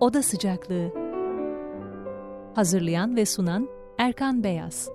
Oda Sıcaklığı. Hazırlayan ve sunan Erkan Beyaz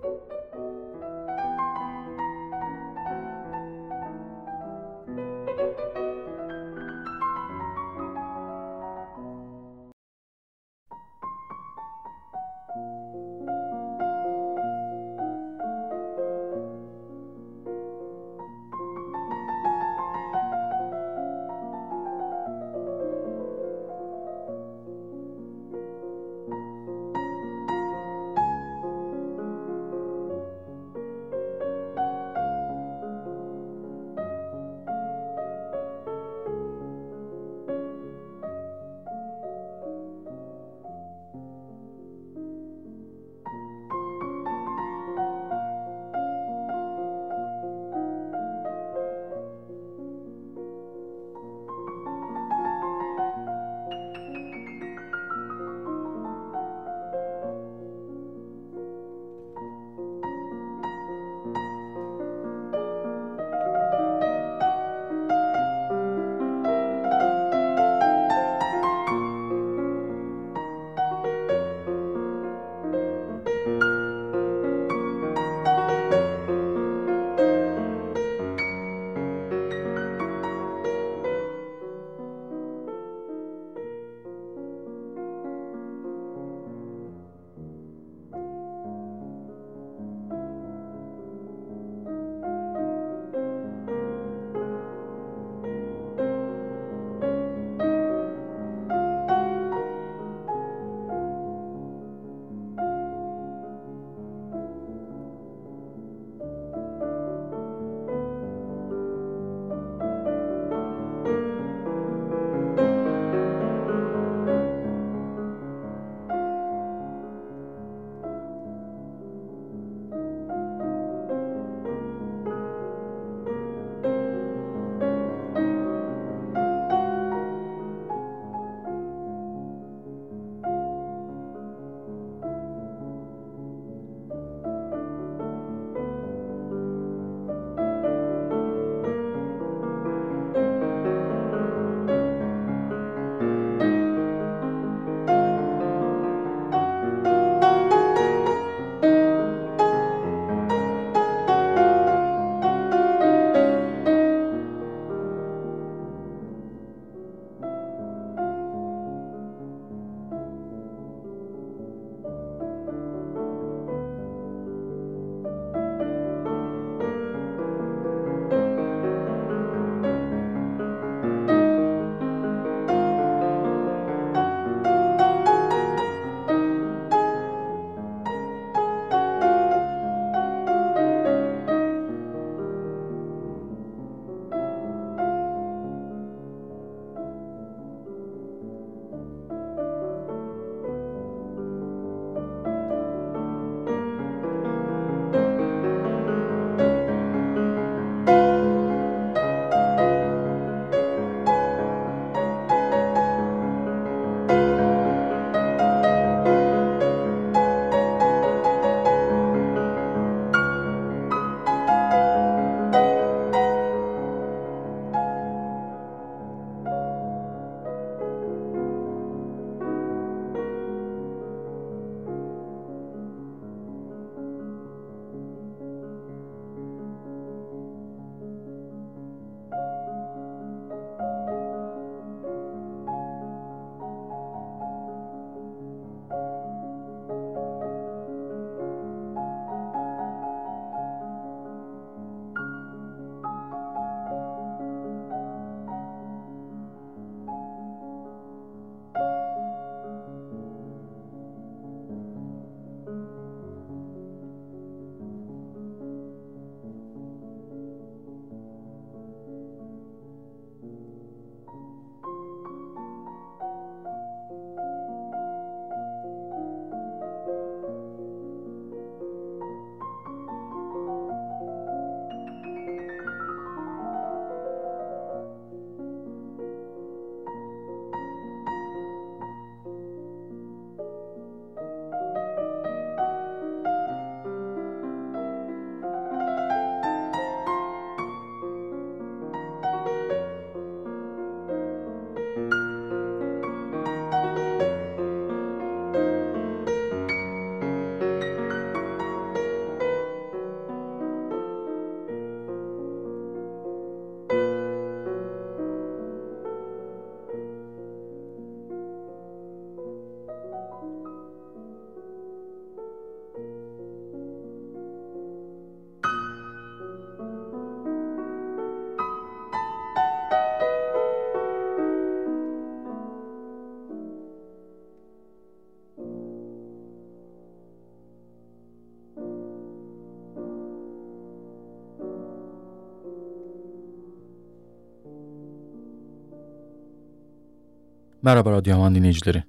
Merhaba Radyo Havan dinleyicileri.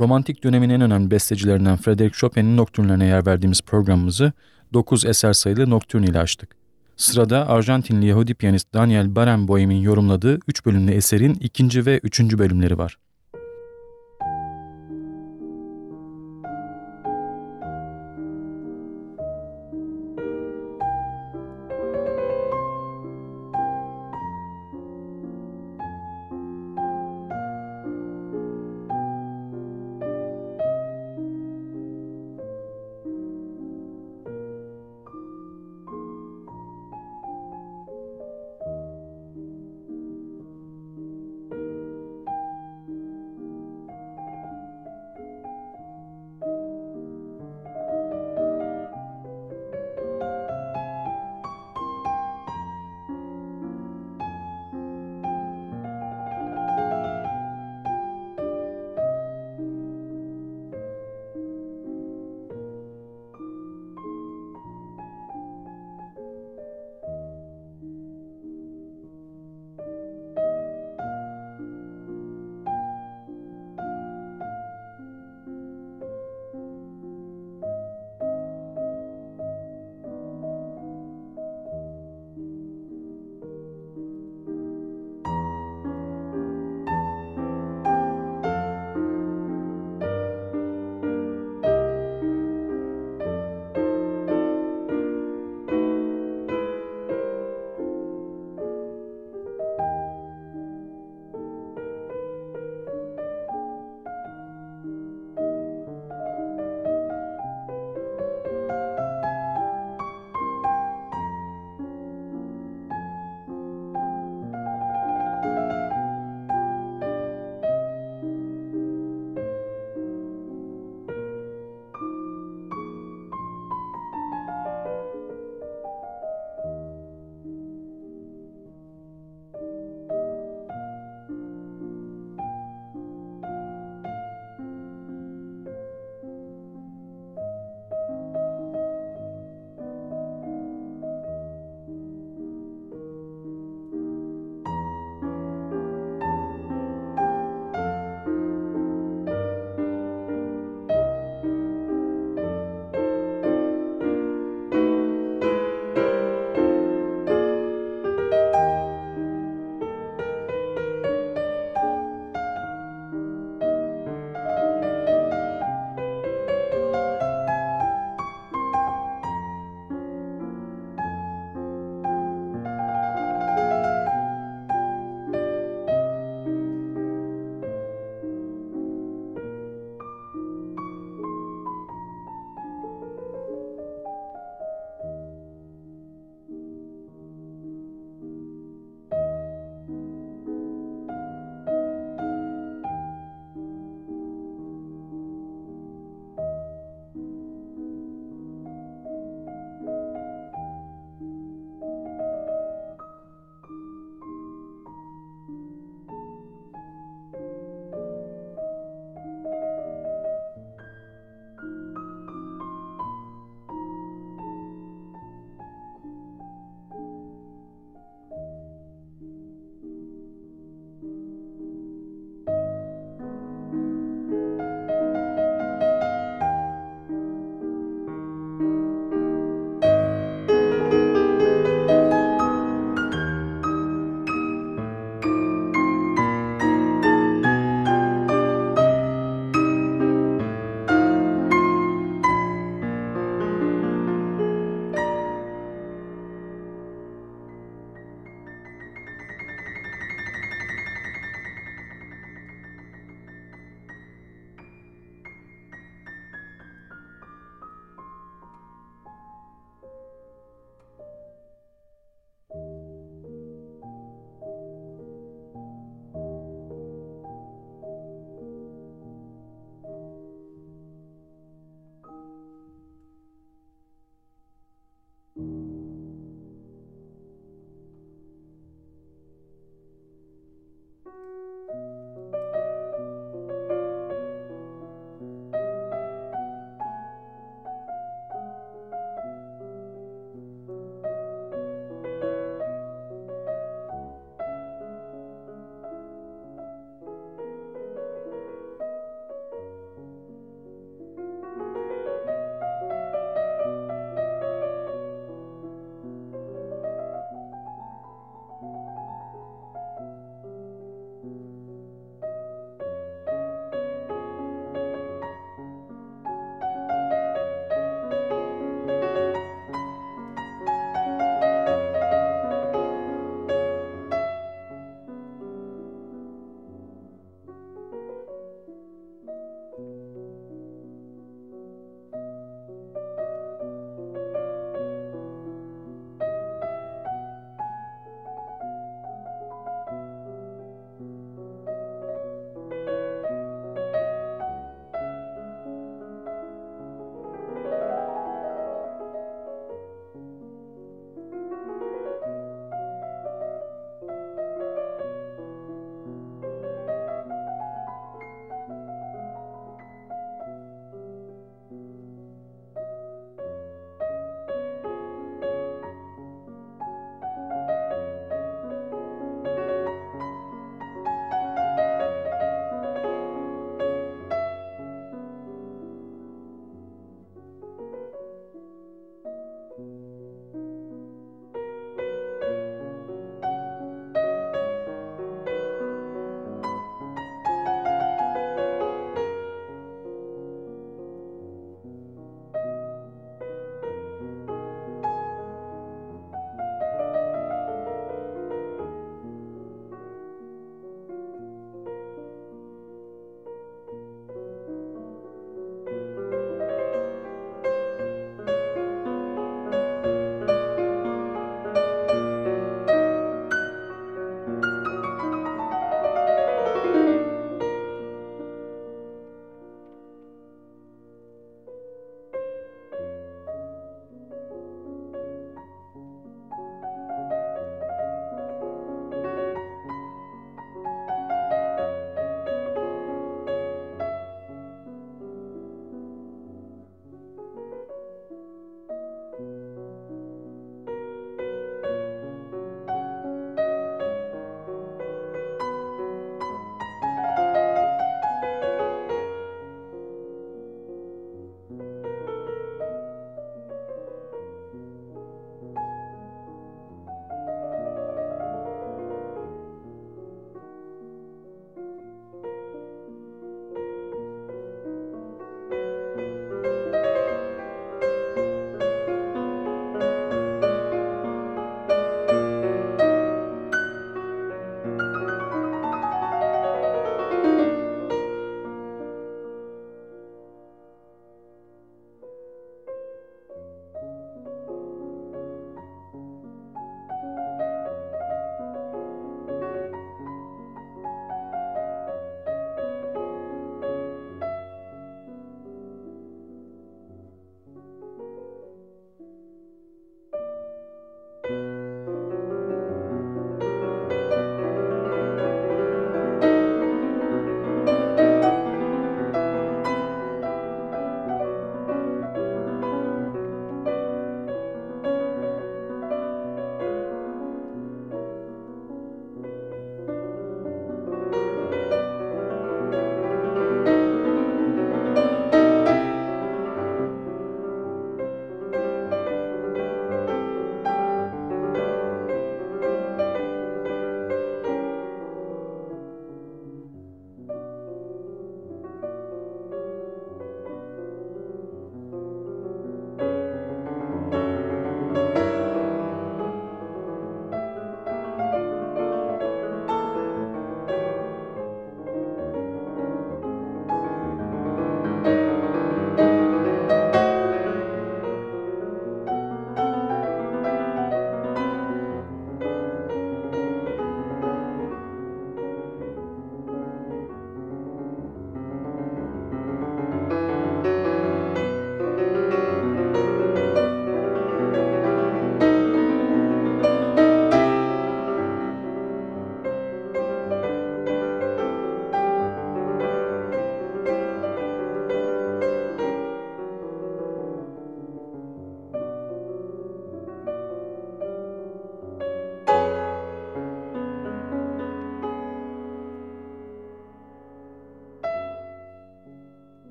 Romantik dönemin en önemli bestecilerinden Frédéric Chopin'in noktürnlerine yer verdiğimiz programımızı 9 eser sayılı noktürn ile açtık. Sırada Arjantinli Yahudi piyanist Daniel Barenboim'in yorumladığı 3 bölümlü eserin ikinci ve üçüncü bölümleri var.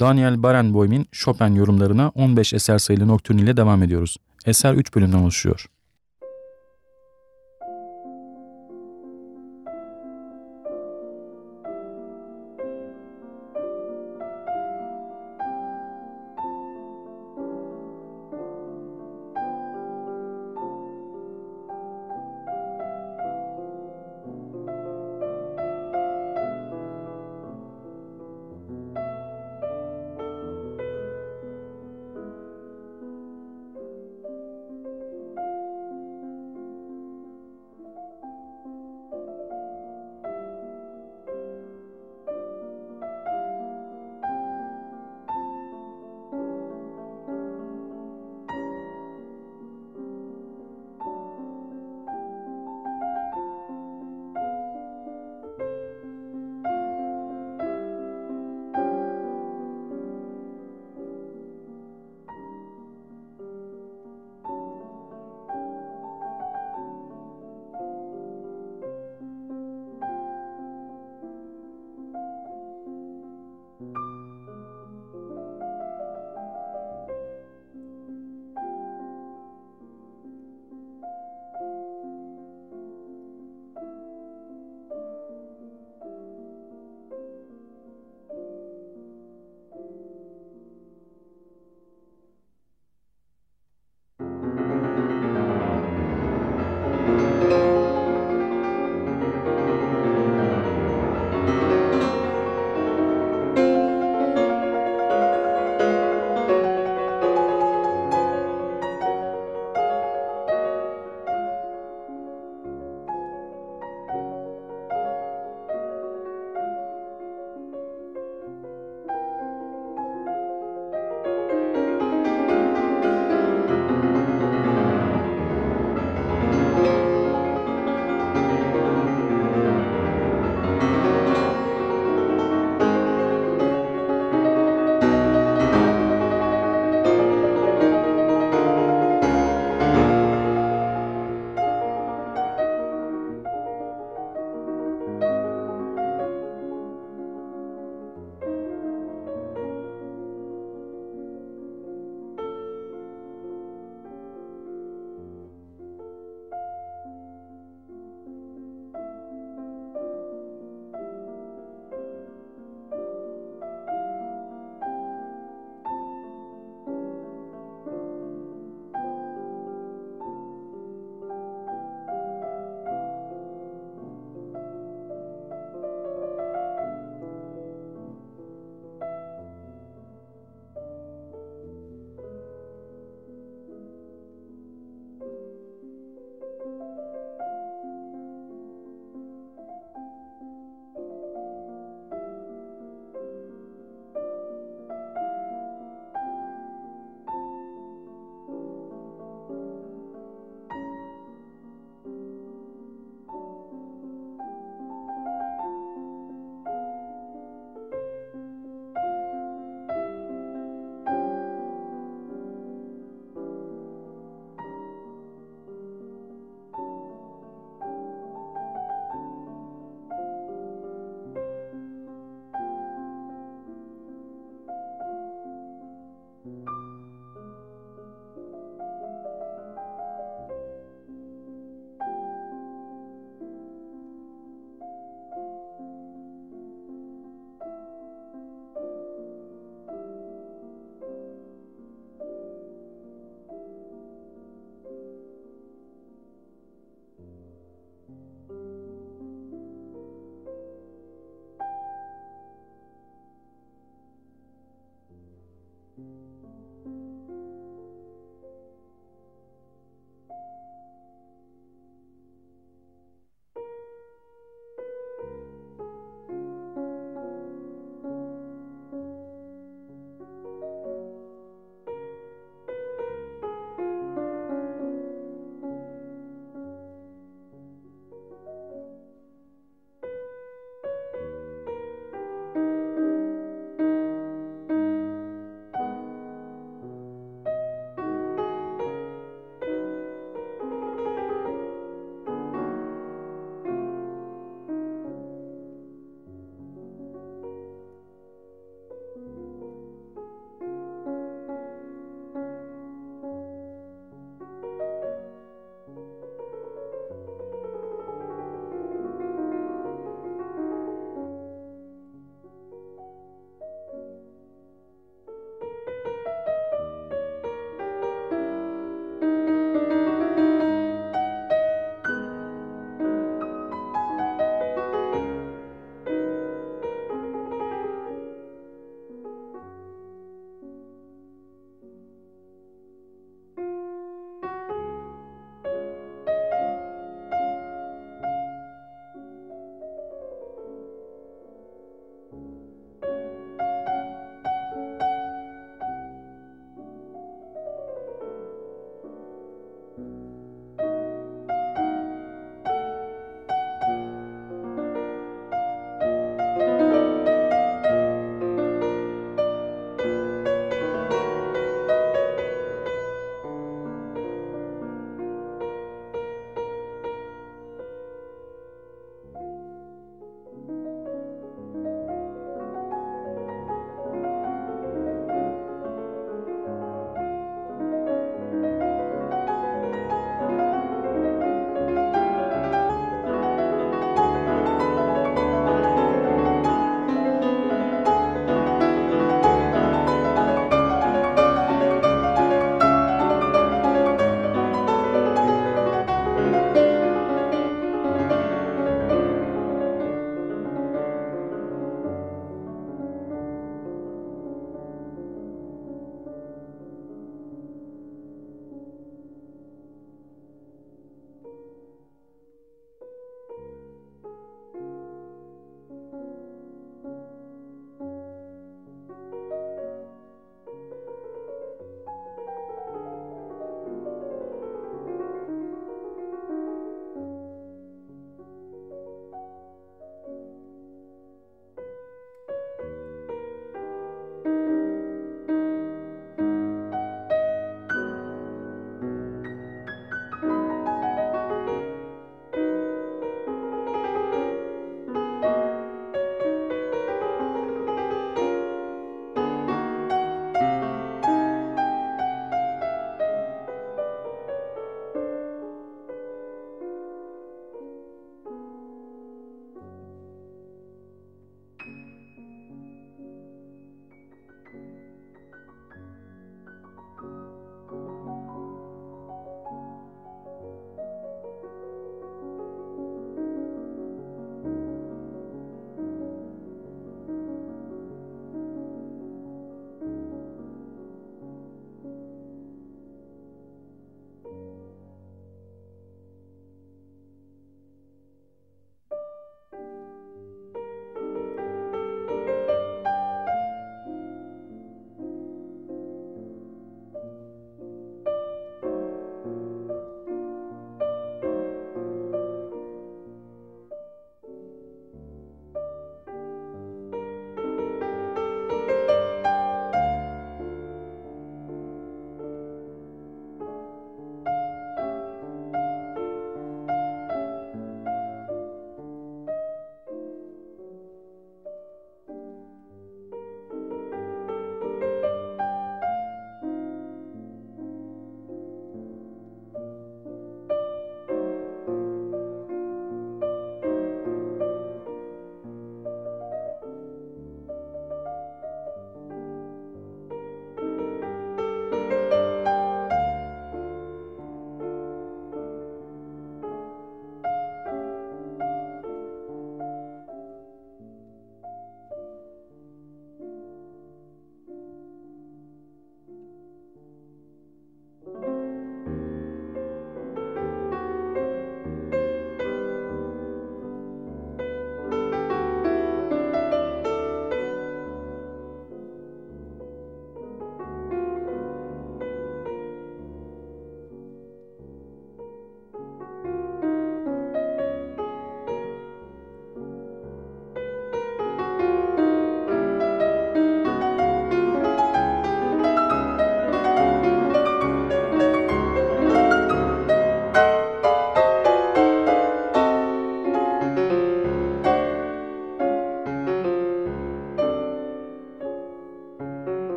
Daniel Barenboim'in Chopin yorumlarına 15 eser sayılı noktürn ile devam ediyoruz. Eser 3 bölümden oluşuyor.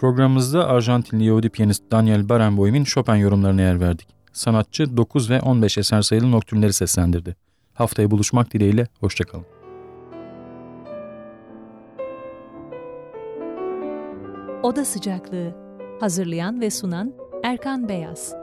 Programımızda Arjantinli Yahudi piyanist Daniel Barenboim'in Chopin yorumlarına yer verdik. Sanatçı 9 ve 15 eser sayılı noktürleri seslendirdi. Haftaya buluşmak dileğiyle, hoşçakalın. Oda Sıcaklığı Hazırlayan ve sunan Erkan Beyaz